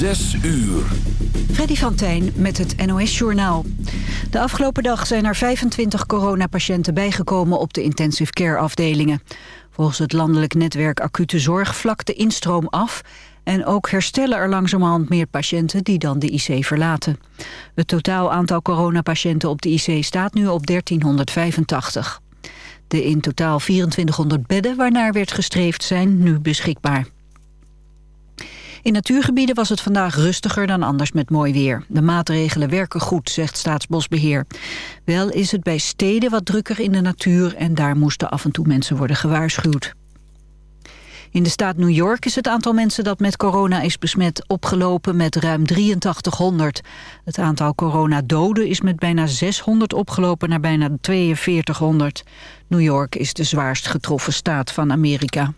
Zes uur. Freddy van Tijn met het NOS-journaal. De afgelopen dag zijn er 25 coronapatiënten bijgekomen op de intensive care afdelingen. Volgens het landelijk netwerk acute zorg vlakt de instroom af... en ook herstellen er langzamerhand meer patiënten die dan de IC verlaten. Het totaal aantal coronapatiënten op de IC staat nu op 1385. De in totaal 2400 bedden waarnaar werd gestreefd zijn nu beschikbaar. In natuurgebieden was het vandaag rustiger dan anders met mooi weer. De maatregelen werken goed, zegt Staatsbosbeheer. Wel is het bij steden wat drukker in de natuur... en daar moesten af en toe mensen worden gewaarschuwd. In de staat New York is het aantal mensen dat met corona is besmet opgelopen met ruim 8300. Het aantal coronadoden is met bijna 600 opgelopen naar bijna 4200. New York is de zwaarst getroffen staat van Amerika.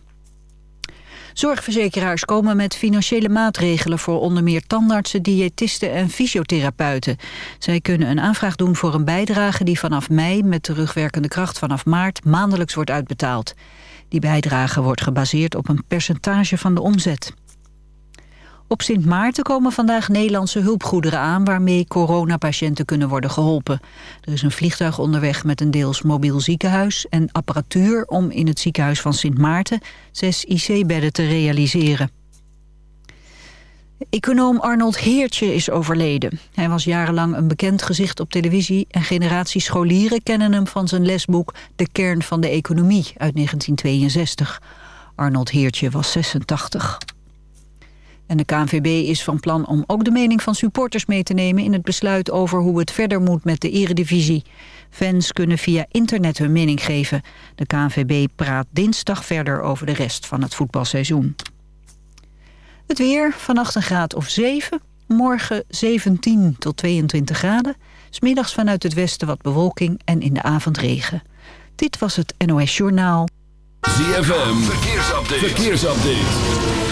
Zorgverzekeraars komen met financiële maatregelen voor onder meer tandartsen, diëtisten en fysiotherapeuten. Zij kunnen een aanvraag doen voor een bijdrage die vanaf mei met terugwerkende kracht vanaf maart maandelijks wordt uitbetaald. Die bijdrage wordt gebaseerd op een percentage van de omzet. Op Sint Maarten komen vandaag Nederlandse hulpgoederen aan... waarmee coronapatiënten kunnen worden geholpen. Er is een vliegtuig onderweg met een deels mobiel ziekenhuis... en apparatuur om in het ziekenhuis van Sint Maarten... zes IC-bedden te realiseren. Econoom Arnold Heertje is overleden. Hij was jarenlang een bekend gezicht op televisie... en generaties scholieren kennen hem van zijn lesboek... De kern van de economie uit 1962. Arnold Heertje was 86. En de KNVB is van plan om ook de mening van supporters mee te nemen... in het besluit over hoe het verder moet met de eredivisie. Fans kunnen via internet hun mening geven. De KNVB praat dinsdag verder over de rest van het voetbalseizoen. Het weer, vannacht een graad of 7. Morgen 17 tot 22 graden. Smiddags vanuit het westen wat bewolking en in de avond regen. Dit was het NOS Journaal. ZFM, verkeersupdate. verkeersupdate.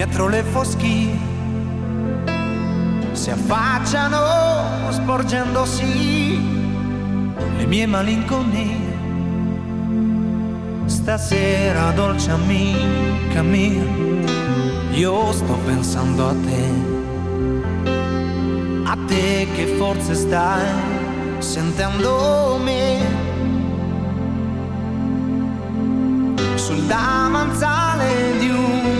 dietro le foschie si affacciano sporgendosi le mie malinconie. Stasera, dolce amica mia, io sto pensando a te, a te che forse stai sentendo me. sul damanzale di un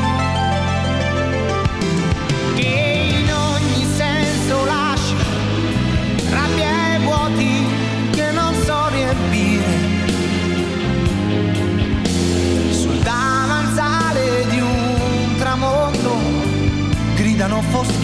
alvast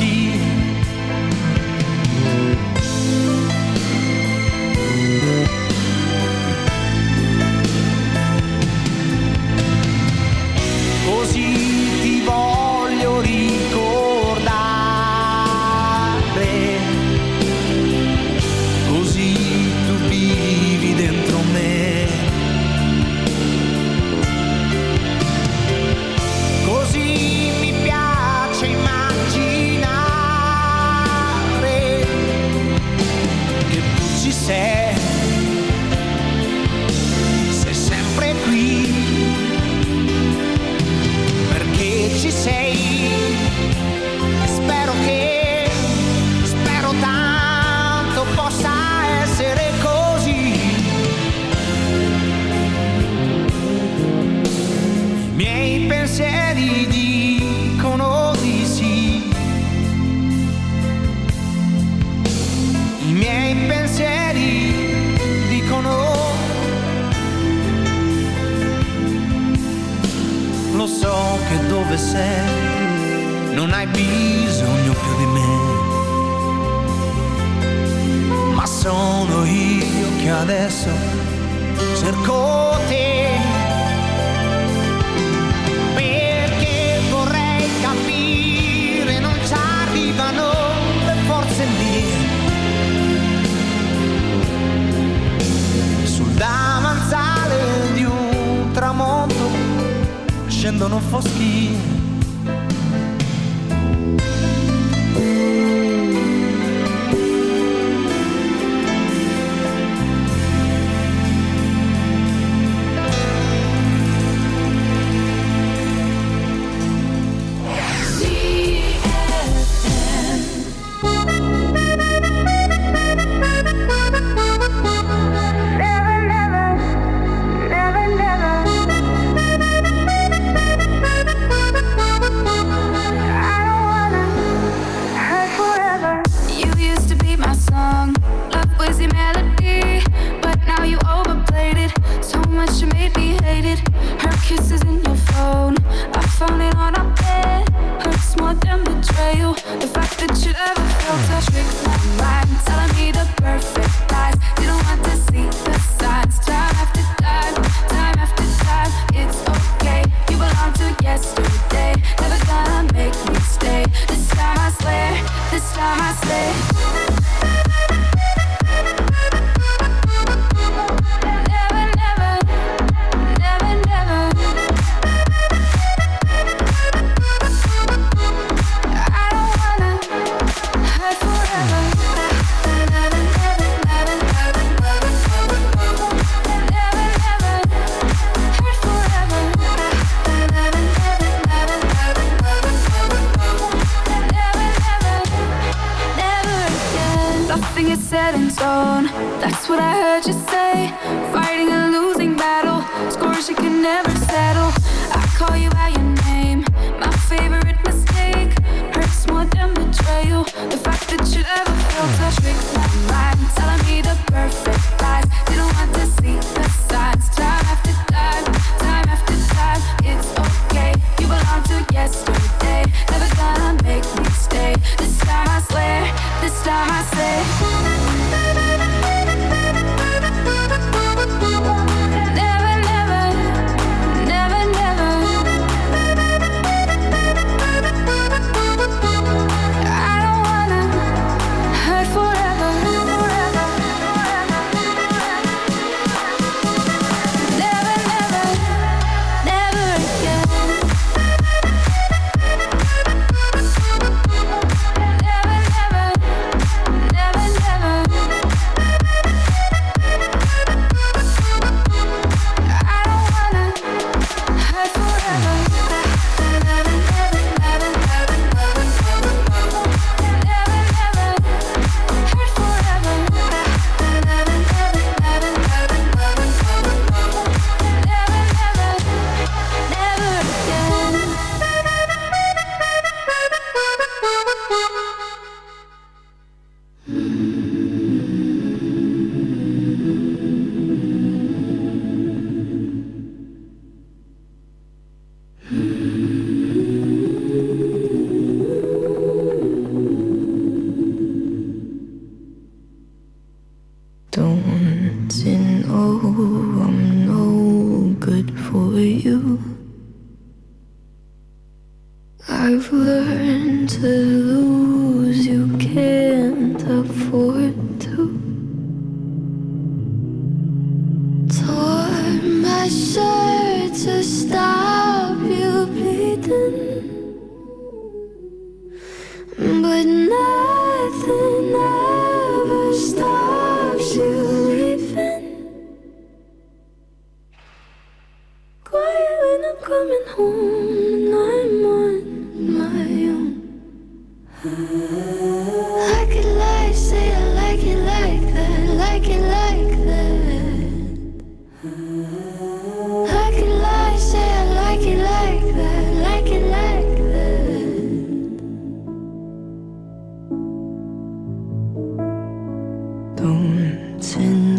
动情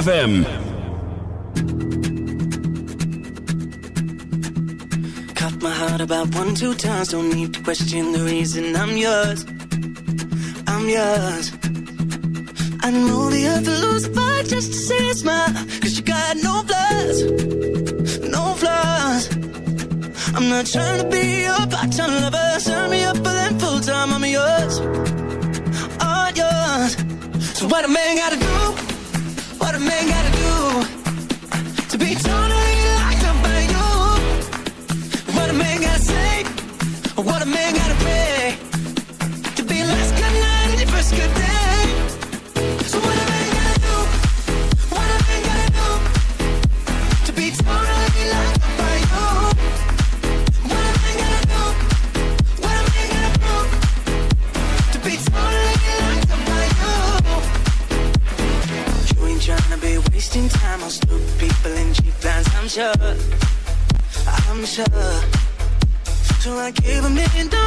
ZFM. Cut my heart about one, two times. Don't need to question the reason I'm yours. I'm yours. I know the earth will lose a fight just to see a smile. Cause you got no flaws, no flaws. I'm not trying to be your part-time in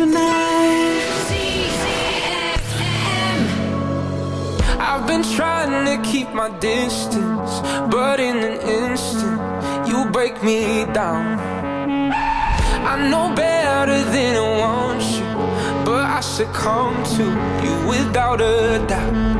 tonight. I've been trying to keep my distance, but in an instant, you break me down. I know better than I want you, but I succumb to you without a doubt.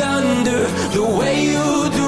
under the way you do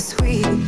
sweet.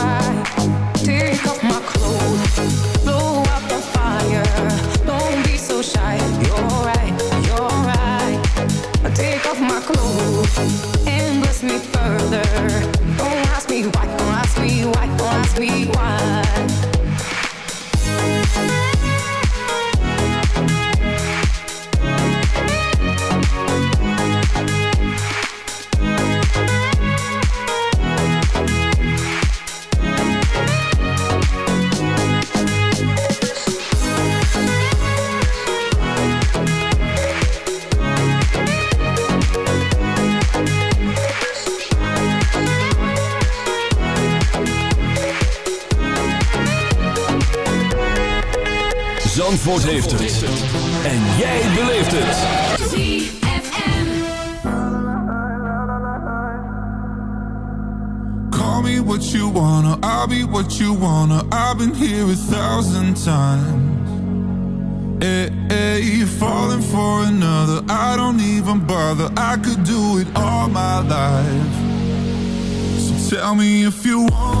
And bless me further. Zandvoort heeft het. En jij beleeft het. Call me what you wanna, I'll be what you wanna. I've been here a thousand times. Eh, eh, hey, hey, falling for another, I don't even bother. I could do it all my life. So tell me if you wanna,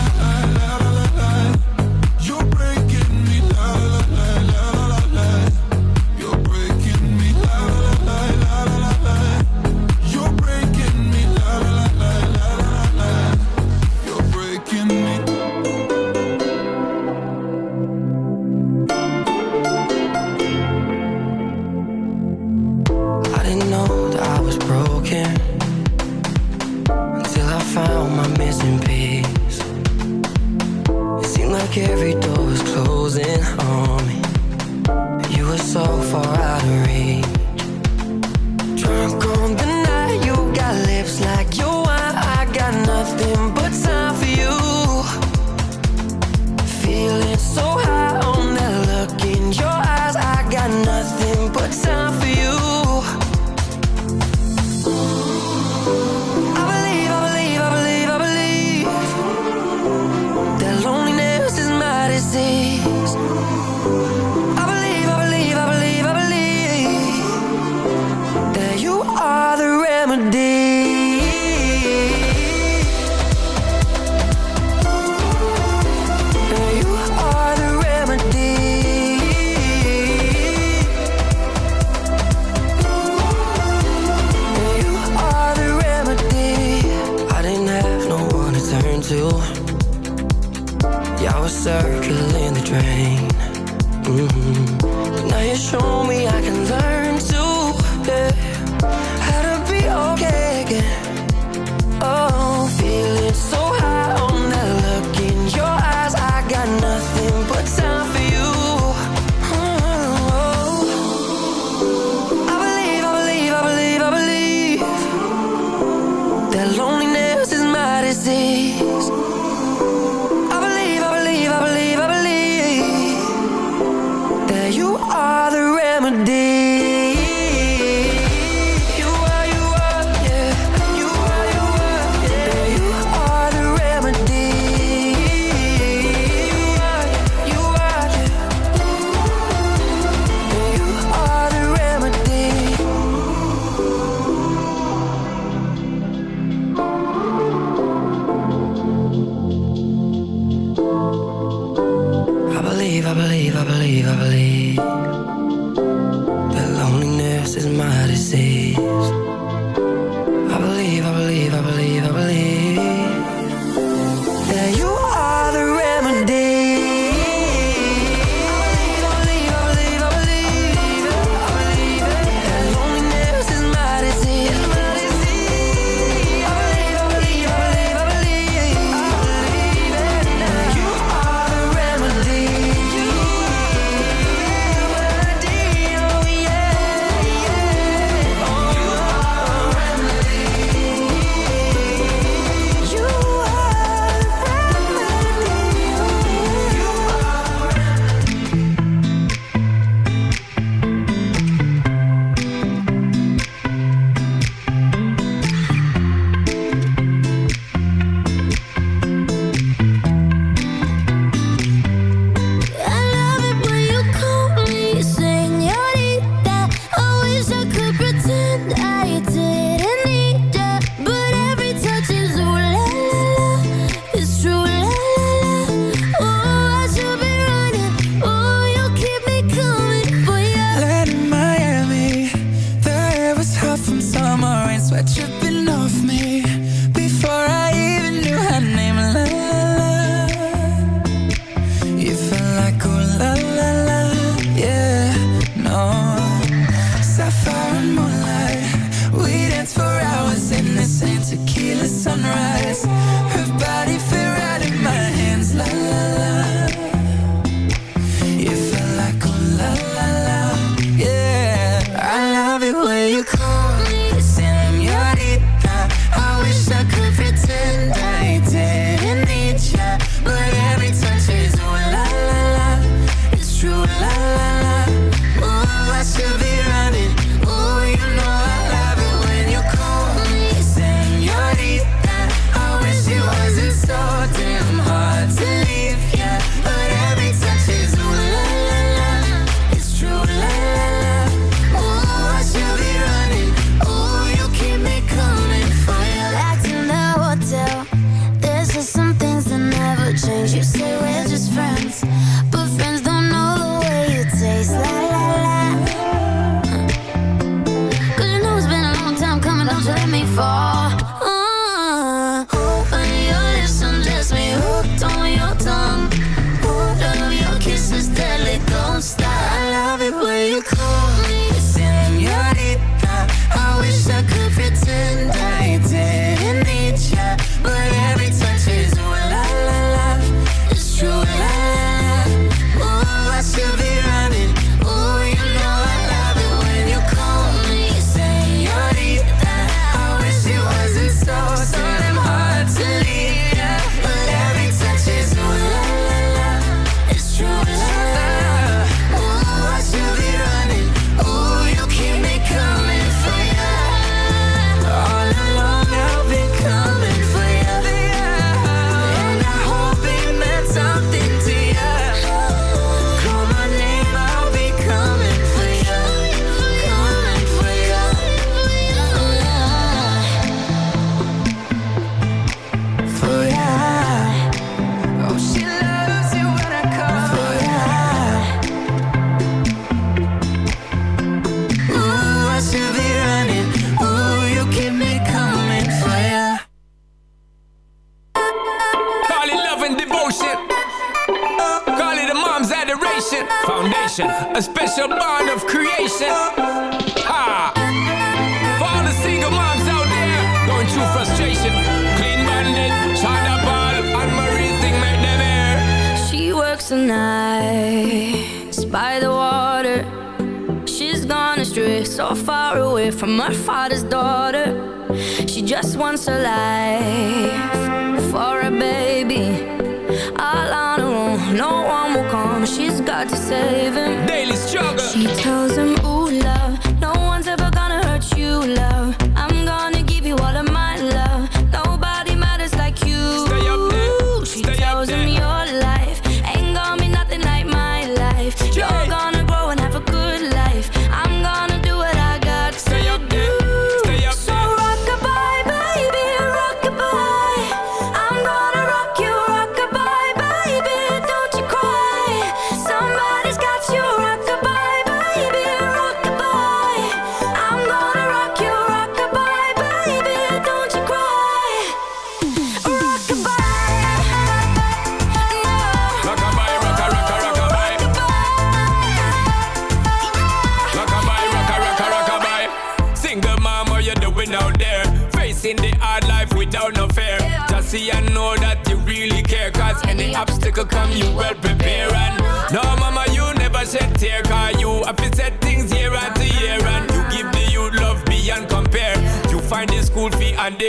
music